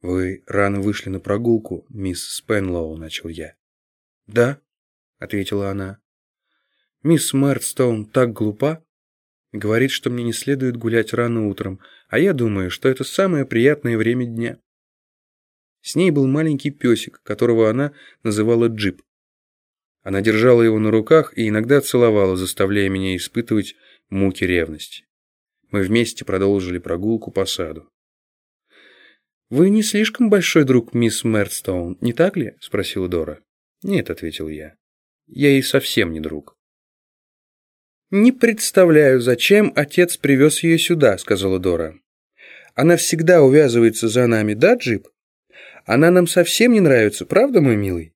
«Вы рано вышли на прогулку, мисс Спенлоу», — начал я. «Да», — ответила она. «Мисс Мэрдстоун так глупа. Говорит, что мне не следует гулять рано утром, а я думаю, что это самое приятное время дня». С ней был маленький песик, которого она называла Джип. Она держала его на руках и иногда целовала, заставляя меня испытывать муки ревности. Мы вместе продолжили прогулку по саду. «Вы не слишком большой друг мисс Мэрдстоун, не так ли?» — спросила Дора. «Нет», — ответил я. «Я ей совсем не друг». «Не представляю, зачем отец привез ее сюда», — сказала Дора. «Она всегда увязывается за нами, да, Джип? Она нам совсем не нравится, правда, мой милый?»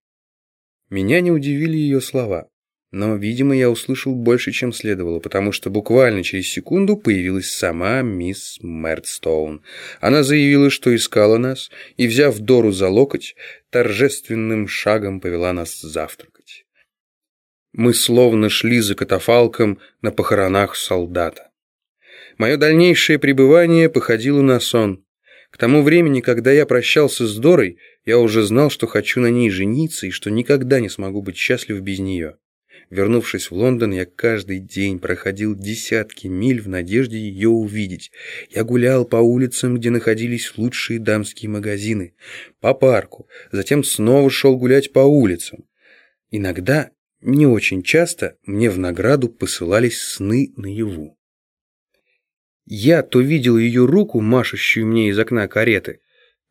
Меня не удивили ее слова. Но, видимо, я услышал больше, чем следовало, потому что буквально через секунду появилась сама мисс Мэрдстоун. Она заявила, что искала нас, и, взяв Дору за локоть, торжественным шагом повела нас завтракать. Мы словно шли за катафалком на похоронах солдата. Мое дальнейшее пребывание походило на сон. К тому времени, когда я прощался с Дорой, я уже знал, что хочу на ней жениться и что никогда не смогу быть счастлив без нее. Вернувшись в Лондон, я каждый день проходил десятки миль в надежде ее увидеть. Я гулял по улицам, где находились лучшие дамские магазины, по парку, затем снова шел гулять по улицам. Иногда, не очень часто, мне в награду посылались сны наяву. Я то видел ее руку, машущую мне из окна кареты,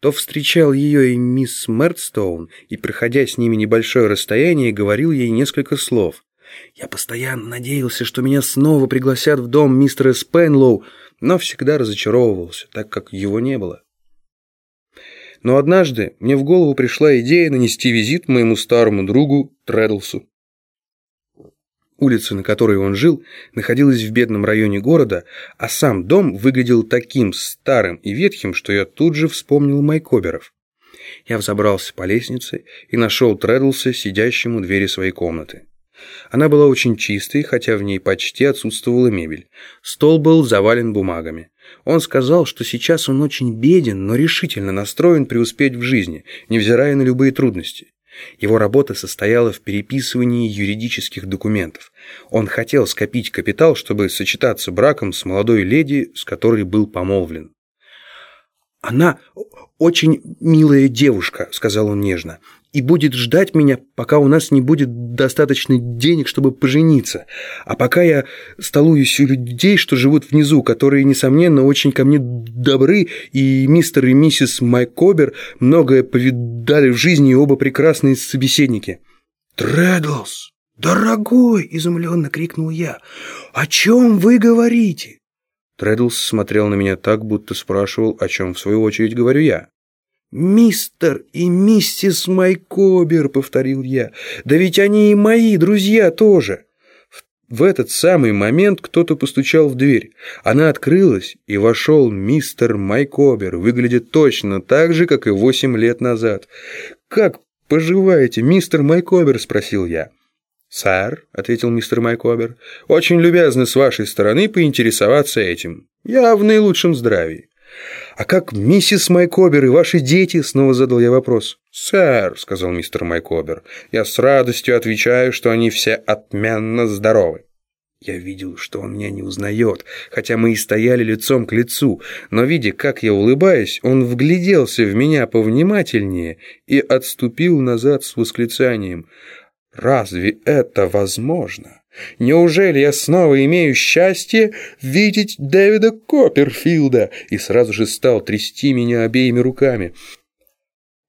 то встречал ее и мисс Мертстоун, и, проходя с ними небольшое расстояние, говорил ей несколько слов. Я постоянно надеялся, что меня снова пригласят в дом мистера Спенлоу, но всегда разочаровывался, так как его не было. Но однажды мне в голову пришла идея нанести визит моему старому другу Треддлсу. Улица, на которой он жил, находилась в бедном районе города, а сам дом выглядел таким старым и ветхим, что я тут же вспомнил Майкоберов. Я взобрался по лестнице и нашел Треддлса, сидящему у двери своей комнаты. Она была очень чистой, хотя в ней почти отсутствовала мебель. Стол был завален бумагами. Он сказал, что сейчас он очень беден, но решительно настроен преуспеть в жизни, невзирая на любые трудности. Его работа состояла в переписывании юридических документов. Он хотел скопить капитал, чтобы сочетаться браком с молодой леди, с которой был помолвлен. «Она очень милая девушка», — сказал он нежно и будет ждать меня, пока у нас не будет достаточно денег, чтобы пожениться. А пока я столуюсь у людей, что живут внизу, которые, несомненно, очень ко мне добры, и мистер и миссис Майкобер многое повидали в жизни и оба прекрасные собеседники. «Трэддлс, дорогой!» – изумленно крикнул я. «О чем вы говорите?» Трэддлс смотрел на меня так, будто спрашивал, о чем в свою очередь говорю я. «Мистер и миссис Майкобер», — повторил я. «Да ведь они и мои друзья тоже». В этот самый момент кто-то постучал в дверь. Она открылась, и вошел мистер Майкобер. Выглядит точно так же, как и восемь лет назад. «Как поживаете, мистер Майкобер?» – спросил я. «Сэр», — ответил мистер Майкобер, — «очень любезно с вашей стороны поинтересоваться этим. Я в наилучшем здравии». «А как миссис Майкобер и ваши дети?» – снова задал я вопрос. «Сэр», – сказал мистер Майкобер, – «я с радостью отвечаю, что они все отменно здоровы». Я видел, что он меня не узнает, хотя мы и стояли лицом к лицу, но, видя, как я улыбаюсь, он вгляделся в меня повнимательнее и отступил назад с восклицанием «Разве это возможно?» Неужели я снова имею счастье видеть Дэвида Копперфилда? И сразу же стал трясти меня обеими руками.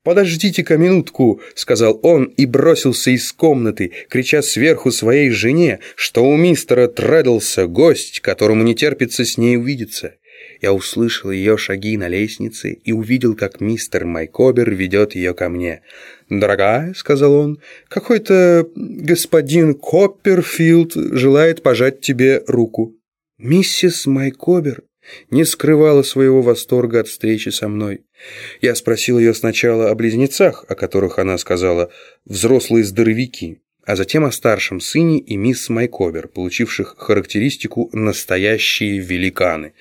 «Подождите-ка минутку», — сказал он и бросился из комнаты, крича сверху своей жене, что у мистера Треддлса гость, которому не терпится с ней увидеться. Я услышал ее шаги на лестнице и увидел, как мистер Майкобер ведет ее ко мне. «Дорогая», — сказал он, — «какой-то господин Копперфилд желает пожать тебе руку». Миссис Майкобер не скрывала своего восторга от встречи со мной. Я спросил ее сначала о близнецах, о которых она сказала «взрослые здоровяки», а затем о старшем сыне и мисс Майкобер, получивших характеристику «настоящие великаны».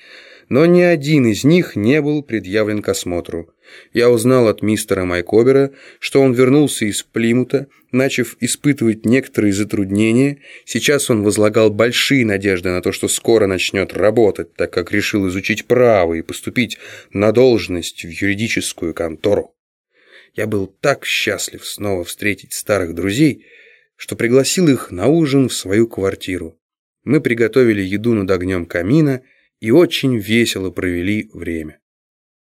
Но ни один из них не был предъявлен к осмотру. Я узнал от мистера Майкобера, что он вернулся из Плимута, начав испытывать некоторые затруднения. Сейчас он возлагал большие надежды на то, что скоро начнет работать, так как решил изучить право и поступить на должность в юридическую контору. Я был так счастлив снова встретить старых друзей, что пригласил их на ужин в свою квартиру. Мы приготовили еду над огнем камина и очень весело провели время.